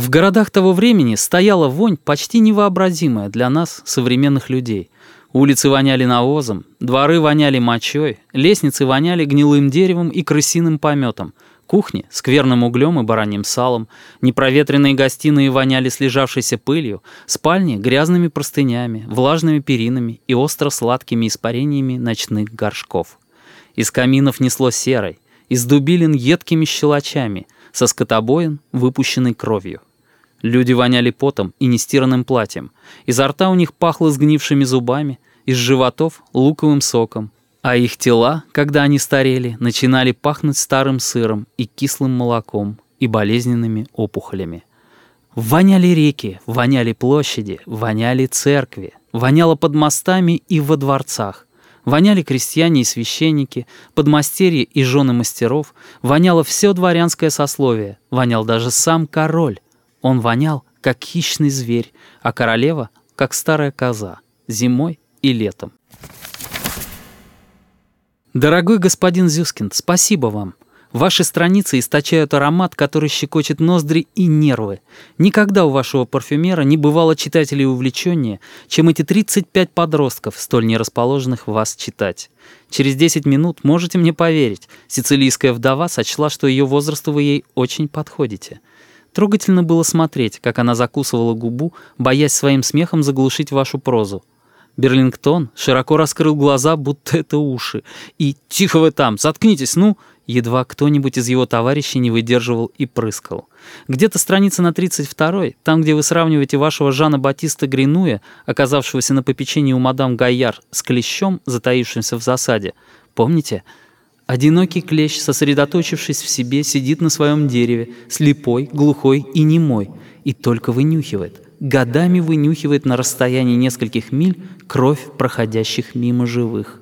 В городах того времени стояла вонь почти невообразимая для нас, современных людей. Улицы воняли навозом, дворы воняли мочой, лестницы воняли гнилым деревом и крысиным пометом, кухни — скверным углем и бараньим салом, непроветренные гостиные воняли слежавшейся пылью, спальни — грязными простынями, влажными перинами и остро-сладкими испарениями ночных горшков. Из каминов несло серой, из дубилин едкими щелочами, со скотобоин, выпущенной кровью. Люди воняли потом и нестиранным платьем. Изо рта у них пахло сгнившими зубами, из животов — луковым соком. А их тела, когда они старели, начинали пахнуть старым сыром и кислым молоком и болезненными опухолями. Воняли реки, воняли площади, воняли церкви, воняло под мостами и во дворцах. Воняли крестьяне и священники, подмастерья и жены мастеров, воняло все дворянское сословие, вонял даже сам король. Он вонял, как хищный зверь, а королева — как старая коза, зимой и летом. Дорогой господин Зюскинд, спасибо вам. Ваши страницы источают аромат, который щекочет ноздри и нервы. Никогда у вашего парфюмера не бывало читателей увлеченнее, чем эти 35 подростков, столь нерасположенных вас читать. Через 10 минут, можете мне поверить, сицилийская вдова сочла, что ее возрасту вы ей очень подходите. Трогательно было смотреть, как она закусывала губу, боясь своим смехом заглушить вашу прозу. Берлингтон широко раскрыл глаза, будто это уши. И «Тихо вы там! Заткнитесь, ну!» Едва кто-нибудь из его товарищей не выдерживал и прыскал. Где-то страница на 32-й, там, где вы сравниваете вашего Жана Батиста Гринуя, оказавшегося на попечении у мадам Гайяр, с клещом, затаившимся в засаде. Помните? Одинокий клещ, сосредоточившись в себе, сидит на своем дереве, слепой, глухой и немой, и только вынюхивает. Годами вынюхивает на расстоянии нескольких миль кровь проходящих мимо живых.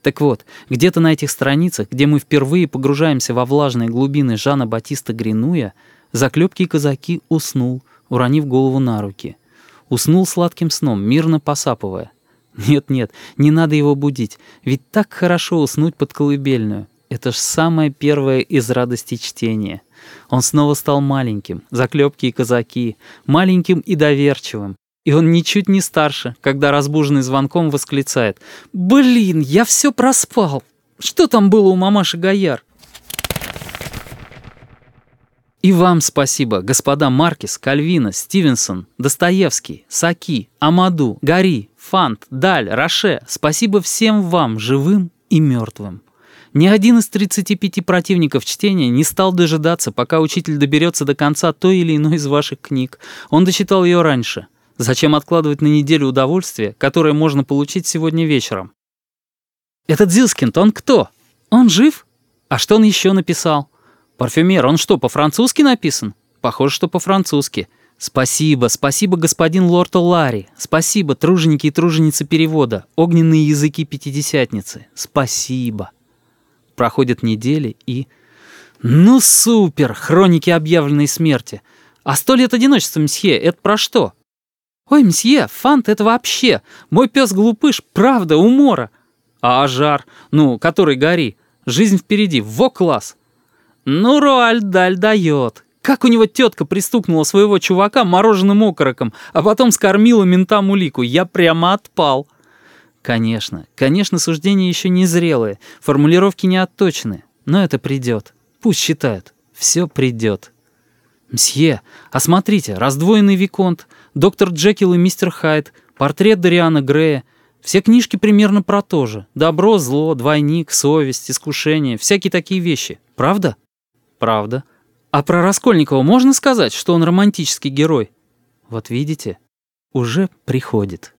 Так вот, где-то на этих страницах, где мы впервые погружаемся во влажные глубины Жана Батиста Гринуя, заклепкий казаки уснул, уронив голову на руки. Уснул сладким сном, мирно посапывая. Нет-нет, не надо его будить, ведь так хорошо уснуть под колыбельную. Это ж самое первое из радости чтения. Он снова стал маленьким, заклепки и казаки, маленьким и доверчивым. И он ничуть не старше, когда разбуженный звонком восклицает «Блин, я все проспал! Что там было у мамаши Гояр?» И вам спасибо, господа Маркис, Кальвина, Стивенсон, Достоевский, Саки, Амаду, Гари, Фант, Даль, Роше. Спасибо всем вам, живым и мертвым. Ни один из 35 противников чтения не стал дожидаться, пока учитель доберется до конца той или иной из ваших книг. Он дочитал ее раньше. Зачем откладывать на неделю удовольствие, которое можно получить сегодня вечером? Этот Зилскинд, он кто? Он жив? А что он еще написал? Парфюмер, он что, по-французски написан? Похоже, что по-французски. Спасибо, спасибо, господин лорд Ларри. Спасибо, труженики и труженицы перевода, огненные языки пятидесятницы. Спасибо. Проходят недели и... Ну, супер! Хроники объявленной смерти. А сто лет одиночества, мсье, это про что? Ой, мсье, фант это вообще. Мой пес-глупыш, правда, умора. А жар, ну, который гори. Жизнь впереди, во класс. Ну, Руальд Даль дает. Как у него тетка пристукнула своего чувака мороженым окороком, а потом скормила ментам улику. Я прямо отпал. Конечно, конечно, суждения еще не зрелые, формулировки не отточены. Но это придет. Пусть считают. Все придет. «Мсье, а смотрите, раздвоенный Виконт, доктор Джекил и мистер Хайд, портрет Дариана Грея. Все книжки примерно про то же. Добро, зло, двойник, совесть, искушение, всякие такие вещи. Правда?» Правда. А про Раскольникова можно сказать, что он романтический герой? Вот видите, уже приходит.